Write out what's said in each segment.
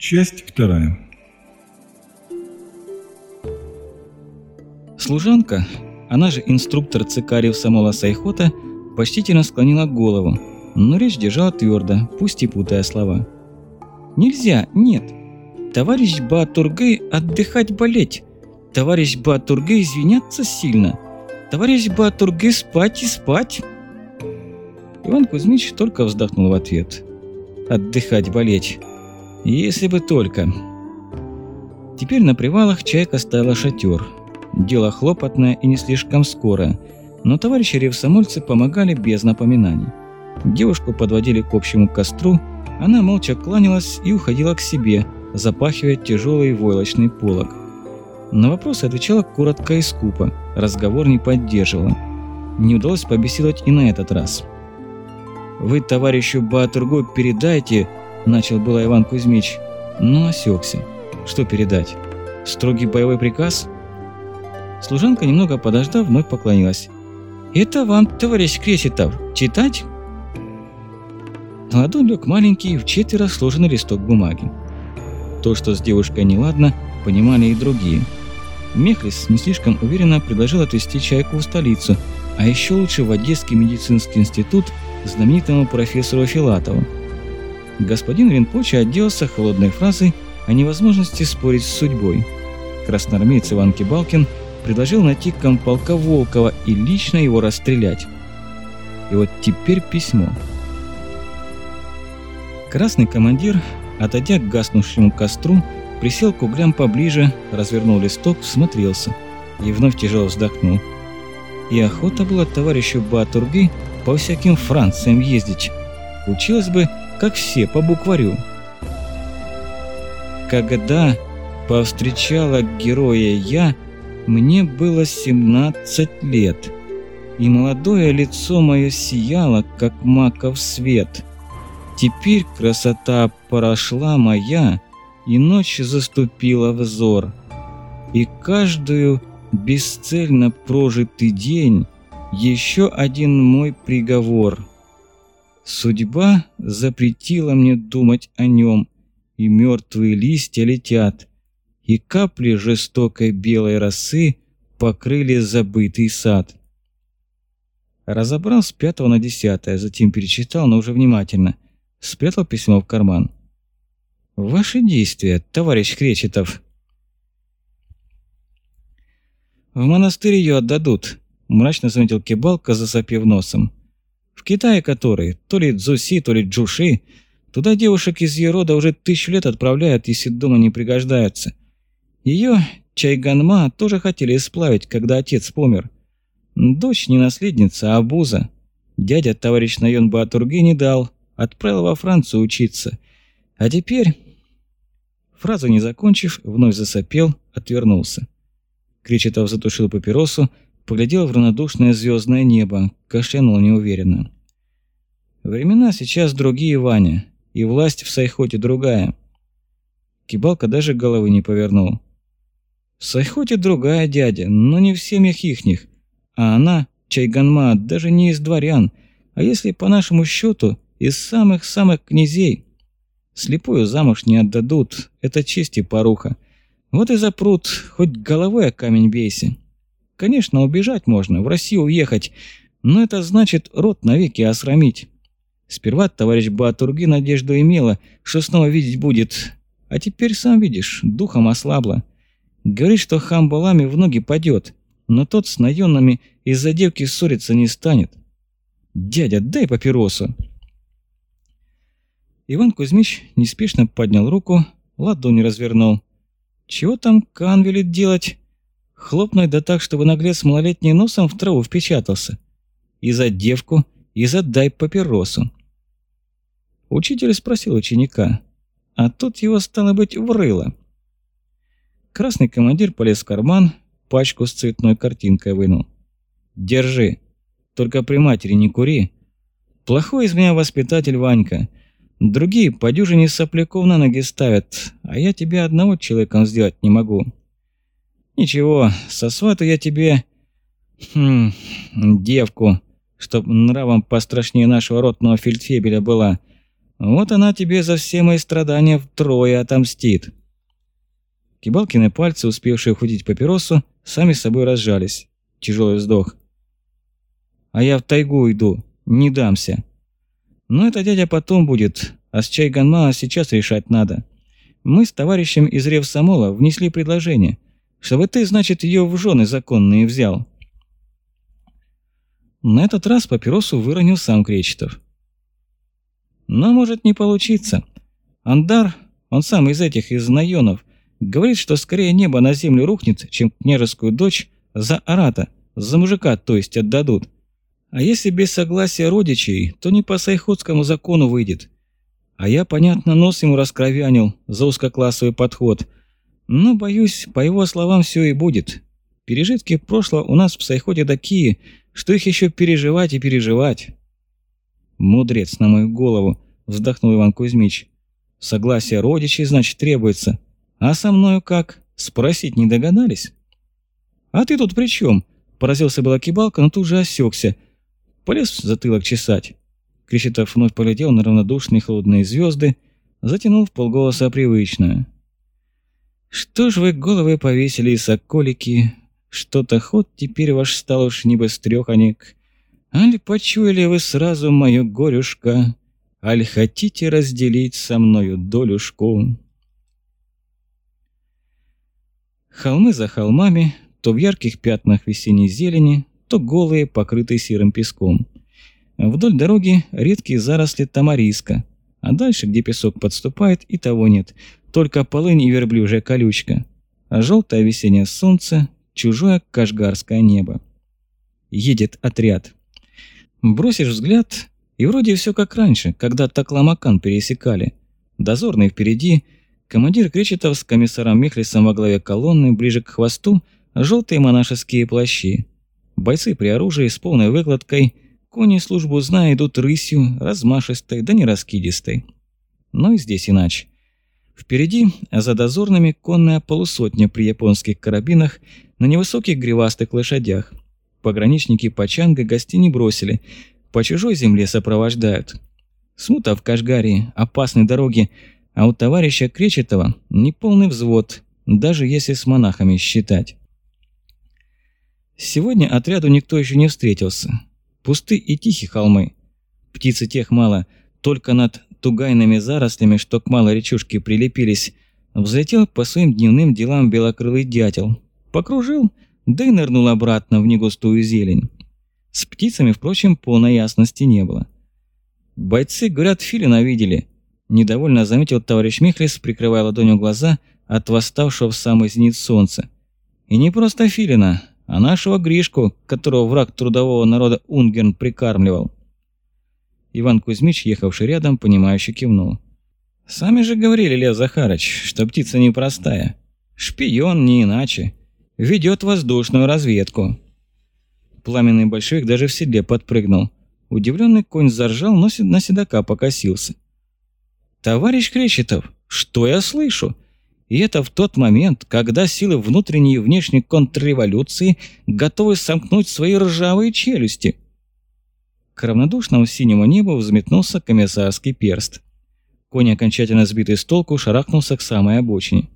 Часть вторая. Служанка, она же инструктор цикариев Самола Сайхота, почтительно склонила голову, но речь держала твердо, пусть и путая слова. «Нельзя, нет. Товарищ Батургы отдыхать болеть. Товарищ Батургы извиняться сильно. Товарищ Батургы спать и спать». Иван Кузьмич только вздохнул в ответ. «Отдыхать болеть. Если бы только. Теперь на привалах чайка ставила шатер. Дело хлопотное и не слишком скорое, но товарищи ревсомольцы помогали без напоминаний. Девушку подводили к общему костру, она молча кланялась и уходила к себе, запахивая тяжелый войлочный полог. На вопросы отвечала коротко и скупо, разговор не поддерживала. Не удалось побеседовать и на этот раз. «Вы товарищу Баатургу передайте», Начал было Иван Кузьмич, но осекся. Что передать? Строгий боевой приказ? Служанка, немного подождав, вновь поклонилась. «Это вам, товарищ Креситов, читать?» На ладонь лег маленький, в четверо сложенный листок бумаги. То, что с девушкой неладно, понимали и другие. Мехлис не слишком уверенно предложил отвезти чайку в столицу, а еще лучше в Одесский медицинский институт знаменитому профессору Филатову господин Ринпоче отделался холодной фразой о невозможности спорить с судьбой. Красноармеец Иван Кибалкин предложил найти комполка Волкова и лично его расстрелять. И вот теперь письмо. Красный командир, отойдя к гаснувшему костру, присел к углям поближе, развернул листок, всмотрелся и вновь тяжело вздохнул. И охота была товарищу Батурги по всяким Франциям ездить. Училась бы как все по букварю. Когда повстречала героя я, мне было 17 лет, и молодое лицо мое сияло, как маков свет. Теперь красота прошла моя, и ночь заступила взор. И каждую бесцельно прожитый день еще один мой приговор — Судьба запретила мне думать о нем, и мертвые листья летят, и капли жестокой белой росы покрыли забытый сад. Разобрал с пятого на десятое, затем перечитал, но уже внимательно. Спрятал письмо в карман. «Ваши действия, товарищ Кречетов!» «В монастырь ее отдадут», – мрачно заметил Кибалка, засопев носом. В Китае который, то ли Дзуси, то ли Джуши, туда девушек из ее рода уже тысячу лет отправляют, если дома не пригождаются. Ее Чайганма тоже хотели сплавить, когда отец помер. Дочь не наследница, а буза. Дядя товарищ Найон Батурги не дал, отправил во Францию учиться. А теперь... Фразу не закончив, вновь засопел, отвернулся. Кречетов затушил папиросу, поглядел в равнодушное звездное небо, кашлянул неуверенно. «Времена сейчас другие, Ваня, и власть в Сайхоте другая». Кибалка даже головы не повернул. «В Сайхоте другая дядя, но не в семьях ихних, а она, Чайганма, даже не из дворян, а если по нашему счету, из самых-самых князей. Слепую замуж не отдадут, это честь и поруха. Вот и запрут, хоть головой о камень бейся». Конечно, убежать можно, в Россию уехать, но это значит род навеки осрамить. Сперва товарищ Батурги надежду имела, что снова видеть будет, а теперь сам видишь, духом ослабла. Говорит, что хам Балами в ноги падет, но тот с наемными из-за девки ссориться не станет. «Дядя, дай папиросу!» Иван Кузьмич неспешно поднял руку, ладонь развернул. «Чего там Кан велит делать?» Хлопнуть да так, чтобы наглец малолетний носом в траву впечатался. И за девку, и за дай папиросу. Учитель спросил ученика, а тут его, стало быть, врыло. Красный командир полез в карман, пачку с цветной картинкой вынул. «Держи, только при матери не кури. Плохой из меня воспитатель Ванька. Другие по дюжине сопляков на ноги ставят, а я тебя одного человеком сделать не могу». «Ничего, сосвату я тебе... Хм, девку, чтоб нравом пострашнее нашего ротного фельдфебеля была. Вот она тебе за все мои страдания втрое отомстит. Кибалкины пальцы, успевшие ухватить папиросу, сами собой разжались. Тяжелый вздох. А я в тайгу иду, не дамся. Но это дядя потом будет, а с Чайганмаа сейчас решать надо. Мы с товарищем из Ревсамола внесли предложение, чтобы ты, значит, ее в жены законные взял. На этот раз папиросу выронил сам Кречетов. Но может не получиться. Андар, он сам из этих, из Найонов, говорит, что скорее небо на землю рухнет, чем княжескую дочь за арата, за мужика, то есть отдадут. А если без согласия родичей, то не по сайходскому закону выйдет. А я, понятно, нос ему раскровянил за узкоклассовый подход. Но, боюсь, по его словам все и будет. Пережитки прошлого у нас в Сайходе такие, что их еще переживать и переживать. Мудрец на мою голову, вздохнул Иван Кузьмич. Согласие родичей, значит, требуется. А со мною как? Спросить не догадались? А ты тут при чем? Поразился была кибалка, но тут же осекся. Полез в затылок чесать. Кречетов вновь полетел на равнодушные холодные звезды, затянул полголоса привычное. «Что ж вы головы повесили, соколики? Что-то ход теперь ваш стал уж не быстрёханик. Аль почуяли вы сразу мою горюшка, Аль хотите разделить со мною долюшку?» Холмы за холмами, то в ярких пятнах весенней зелени, то голые, покрытые серым песком – Вдоль дороги редкие заросли тамариска, а дальше, где песок подступает, и того нет, только полынь и верблюжья колючка, а желтое весеннее солнце, чужое кашгарское небо. Едет отряд. Бросишь взгляд, и вроде все как раньше, когда Такламакан пересекали. Дозорный впереди, командир Кречетов с комиссаром Михлисом во главе колонны, ближе к хвосту, желтые монашеские плащи. Бойцы при оружии с полной выкладкой – Кони службу зная идут рысью, размашистой, да не раскидистой. Но и здесь иначе. Впереди, за дозорными, конная полусотня при японских карабинах на невысоких гривастых лошадях. Пограничники Пачанга гостей не бросили, по чужой земле сопровождают. Смута в Кашгаре, опасной дороги, а у товарища Кречетова неполный взвод, даже если с монахами считать. Сегодня отряду никто еще не встретился. Пусты и тихи холмы. Птицы тех мало, только над тугайными зарослями, что к малой речушке прилепились, взлетел по своим дневным делам белокрылый дятел. Покружил, да и нырнул обратно в негустую зелень. С птицами, впрочем, полной ясности не было. Бойцы, говорят, филина видели. Недовольно заметил товарищ Михлис, прикрывая ладонью глаза от восставшего в самый зенит солнца. И не просто филина, а нашего Гришку, которого враг трудового народа Унгерн прикармливал. Иван Кузьмич, ехавший рядом, понимающе кивнул. «Сами же говорили, Лев Захарыч, что птица непростая. Шпион не иначе. Ведет воздушную разведку». Пламенный большевик даже в седле подпрыгнул. Удивленный конь заржал, но на седока покосился. «Товарищ Кречетов, что я слышу? И это в тот момент, когда силы внутренней и внешней контрреволюции готовы сомкнуть свои ржавые челюсти. К равнодушному синему небу взметнулся комиссарский перст. Конь, окончательно сбитый с толку, шарахнулся к самой обочине.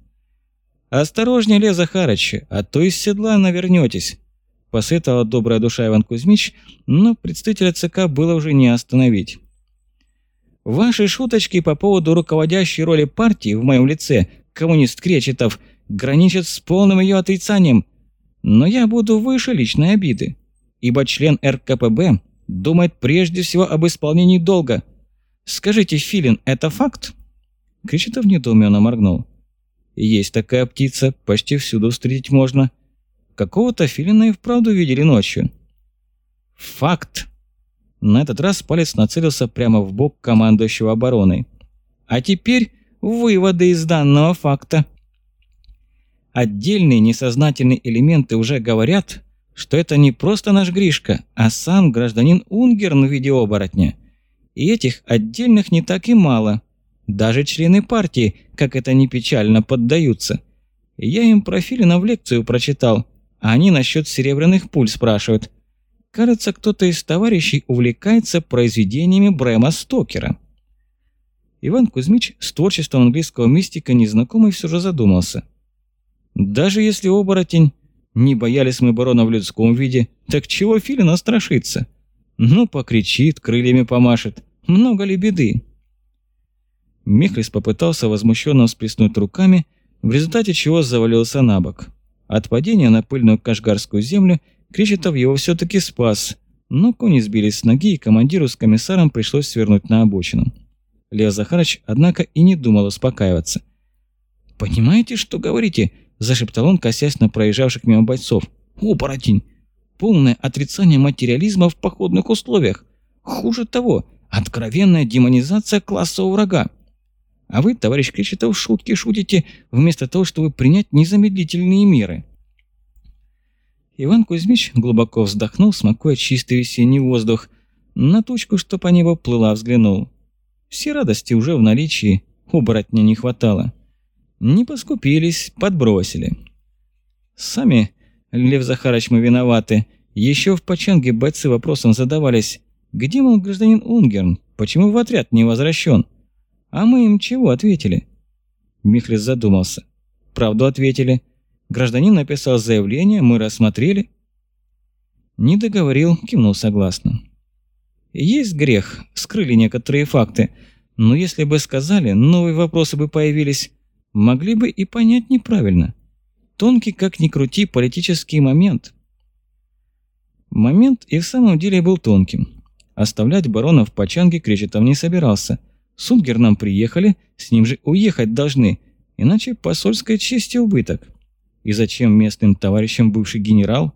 «Осторожнее, Ле Захарыч, а то из седла навернетесь», – посоветовала добрая душа Иван Кузьмич, но представителя ЦК было уже не остановить. «Ваши шуточки по поводу руководящей роли партии в моем лице коммунист Кречетов, граничит с полным ее отрицанием. Но я буду выше личной обиды, ибо член РКПБ думает прежде всего об исполнении долга. Скажите, Филин, это факт?» Кречетов недоуменно моргнул. «Есть такая птица, почти всюду встретить можно. Какого-то филина и вправду видели ночью». «Факт!» На этот раз палец нацелился прямо в бок командующего обороной. «А теперь выводы из данного факта. Отдельные несознательные элементы уже говорят, что это не просто наш Гришка, а сам гражданин Унгерн в виде оборотня. И этих отдельных не так и мало. Даже члены партии, как это не печально, поддаются. Я им про Филина в лекцию прочитал, а они насчет серебряных пуль спрашивают. Кажется, кто-то из товарищей увлекается произведениями Брэма Стокера. Иван Кузьмич с творчеством английского мистика незнакомый все же задумался. Даже если оборотень... Не боялись мы барона в людском виде, так чего филина страшится? Ну, покричит, крыльями помашет. Много ли беды? Михлис попытался возмущенно всплеснуть руками, в результате чего завалился на бок. От падения на пыльную кашгарскую землю Кречетов его все-таки спас, но кони сбились с ноги, и командиру с комиссаром пришлось свернуть на обочину. Лев Захарович, однако, и не думал успокаиваться. «Понимаете, что говорите?» – зашептал он, косясь на проезжавших мимо бойцов. «Оборотень! Полное отрицание материализма в походных условиях! Хуже того, откровенная демонизация классового врага! А вы, товарищ Кречетов, шутки шутите, вместо того, чтобы принять незамедлительные меры!» Иван Кузьмич глубоко вздохнул, смакуя чистый весенний воздух. На тучку, что по небу плыла, взглянул. Все радости уже в наличии, оборотня не хватало. Не поскупились, подбросили. Сами, Лев Захарович, мы виноваты. Еще в Пачанге бойцы вопросом задавались. Где, мол, гражданин Унгерн? Почему в отряд не возвращен? А мы им чего ответили? Михлис задумался. Правду ответили. Гражданин написал заявление, мы рассмотрели. Не договорил, кивнул согласно. Есть грех, скрыли некоторые факты, но если бы сказали, новые вопросы бы появились, могли бы и понять неправильно. Тонкий, как ни крути, политический момент. Момент и в самом деле был тонким. Оставлять барона в Пачанге Кречетов не собирался. С Унгерном приехали, с ним же уехать должны, иначе посольской чести убыток. И зачем местным товарищам бывший генерал?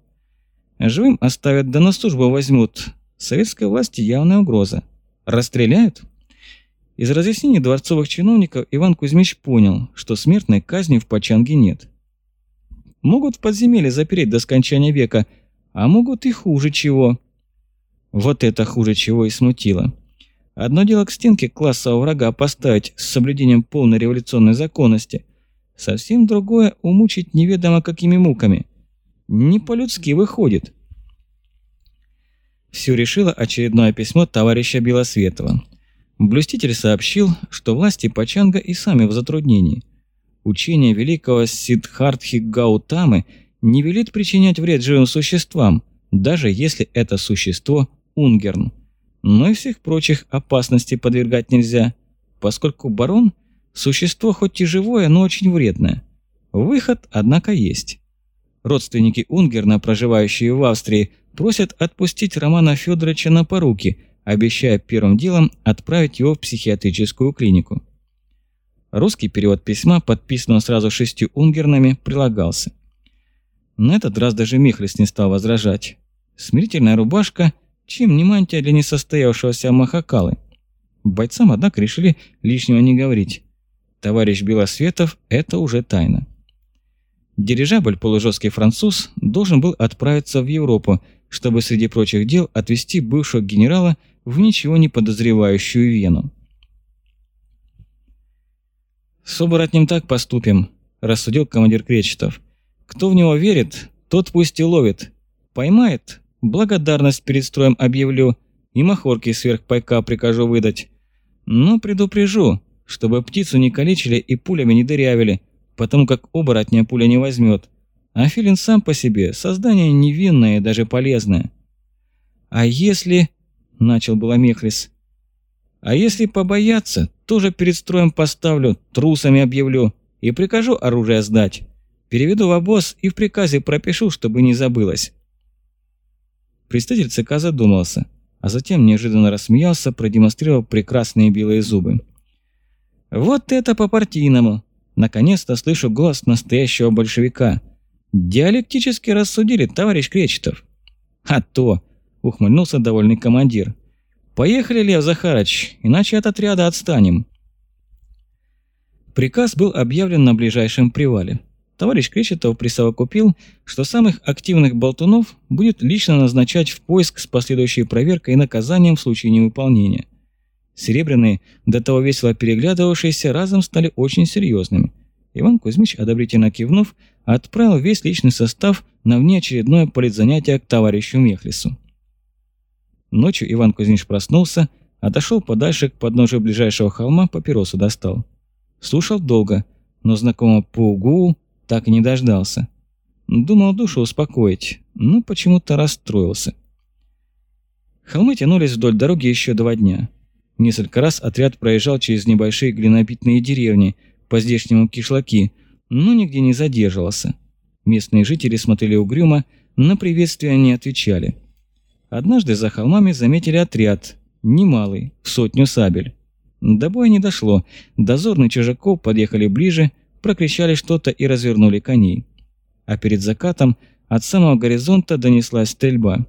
Живым оставят, да на службу возьмут. Советской власти явная угроза. Расстреляют? Из разъяснений дворцовых чиновников Иван Кузьмич понял, что смертной казни в Пачанге нет. Могут в подземелье запереть до скончания века, а могут и хуже чего. Вот это хуже чего и смутило. Одно дело к стенке классового врага поставить с соблюдением полной революционной законности, Совсем другое – умучить неведомо какими муками. Не по-людски выходит. Все решило очередное письмо товарища Белосветова. Блюститель сообщил, что власти Пачанга и сами в затруднении. Учение великого Сиддхартхи Гаутамы не велит причинять вред живым существам, даже если это существо – унгерн. Но и всех прочих опасностей подвергать нельзя, поскольку барон – Существо хоть и живое, но очень вредное. Выход, однако, есть. Родственники Унгерна, проживающие в Австрии, просят отпустить Романа Федоровича на поруки, обещая первым делом отправить его в психиатрическую клинику. Русский перевод письма, подписанного сразу шестью унгернами, прилагался. На этот раз даже Михлис не стал возражать. Смирительная рубашка, чем не мантия для несостоявшегося махакалы. Бойцам, однако, решили лишнего не говорить. Товарищ Белосветов – это уже тайна. Дирижабль полужесткий француз должен был отправиться в Европу, чтобы среди прочих дел отвезти бывшего генерала в ничего не подозревающую Вену. «С оборотнем так поступим», – рассудил командир Кречетов. «Кто в него верит, тот пусть и ловит. Поймает – благодарность перед строем объявлю и махорки сверх пайка прикажу выдать. Но предупрежу, чтобы птицу не калечили и пулями не дырявили, потому как оборотня пуля не возьмет. А филин сам по себе создание невинное и даже полезное. «А если...» – начал было Мехлис. «А если побояться, тоже перед строем поставлю, трусами объявлю и прикажу оружие сдать. Переведу в обоз и в приказе пропишу, чтобы не забылось». Представитель ЦК задумался, а затем неожиданно рассмеялся, продемонстрировав прекрасные белые зубы. Вот это по-партийному. Наконец-то слышу голос настоящего большевика. Диалектически рассудили, товарищ Кречетов. А то, ухмыльнулся довольный командир. Поехали, Лев Захарович, иначе от отряда отстанем. Приказ был объявлен на ближайшем привале. Товарищ Кречетов присовокупил, что самых активных болтунов будет лично назначать в поиск с последующей проверкой и наказанием в случае невыполнения. Серебряные, до того весело переглядывавшиеся, разом стали очень серьезными. Иван Кузьмич, одобрительно кивнув, отправил весь личный состав на внеочередное политзанятие к товарищу Мехлису. Ночью Иван Кузьмич проснулся, Отошел подальше к подножию ближайшего холма, папиросу достал. Слушал долго, но знакомого Пугу так и не дождался. Думал душу успокоить, но почему-то расстроился. Холмы тянулись вдоль дороги еще два дня. Несколько раз отряд проезжал через небольшие глинобитные деревни, по здешнему кишлаки, но нигде не задерживался. Местные жители смотрели угрюмо, на приветствия не отвечали. Однажды за холмами заметили отряд, немалый, в сотню сабель. До боя не дошло, дозорные чужаков подъехали ближе, прокричали что-то и развернули коней. А перед закатом от самого горизонта донеслась стрельба.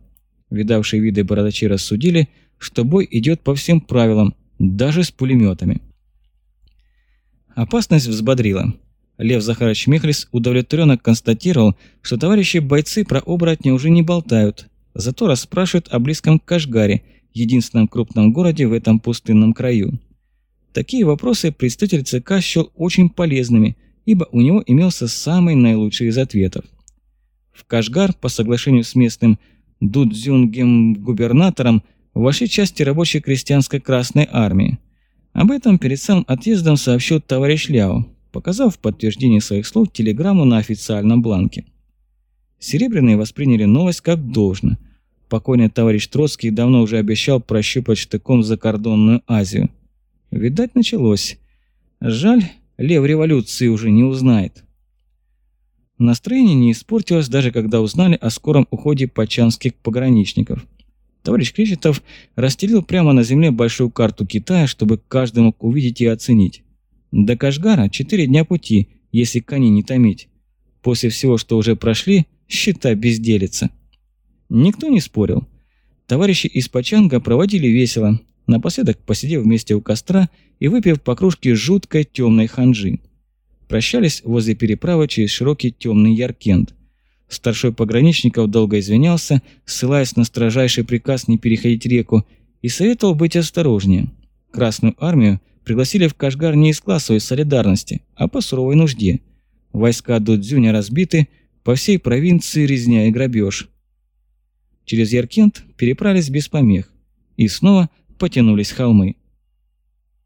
Видавшие виды бородачи рассудили, что бой идет по всем правилам, даже с пулеметами. Опасность взбодрила. Лев Захарович Мехлис удовлетворенно констатировал, что товарищи бойцы про оборотня уже не болтают, зато расспрашивают о близком Кашгаре, единственном крупном городе в этом пустынном краю. Такие вопросы представитель ЦК счел очень полезными, ибо у него имелся самый наилучший из ответов. В Кашгар, по соглашению с местным Дудзюнгем-губернатором, вошли части рабочей крестьянской Красной Армии. Об этом перед самым отъездом сообщил товарищ Ляо, показав в подтверждение своих слов телеграмму на официальном бланке. Серебряные восприняли новость как должно. Покойный товарищ Троцкий давно уже обещал прощупать штыком закордонную Азию. Видать, началось. Жаль, лев революции уже не узнает. Настроение не испортилось, даже когда узнали о скором уходе пачанских пограничников. Товарищ Кречетов расстелил прямо на земле большую карту Китая, чтобы каждый мог увидеть и оценить. До Кашгара четыре дня пути, если коней не томить. После всего, что уже прошли, счета безделица. Никто не спорил. Товарищи из Пачанга проводили весело, напоследок посидев вместе у костра и выпив по кружке жуткой темной ханжи прощались возле переправы через широкий темный Яркент. Старшой пограничников долго извинялся, ссылаясь на строжайший приказ не переходить реку, и советовал быть осторожнее. Красную армию пригласили в Кашгар не из классовой солидарности, а по суровой нужде. Войска Дудзюня разбиты, по всей провинции резня и грабеж. Через Яркент переправились без помех и снова потянулись холмы.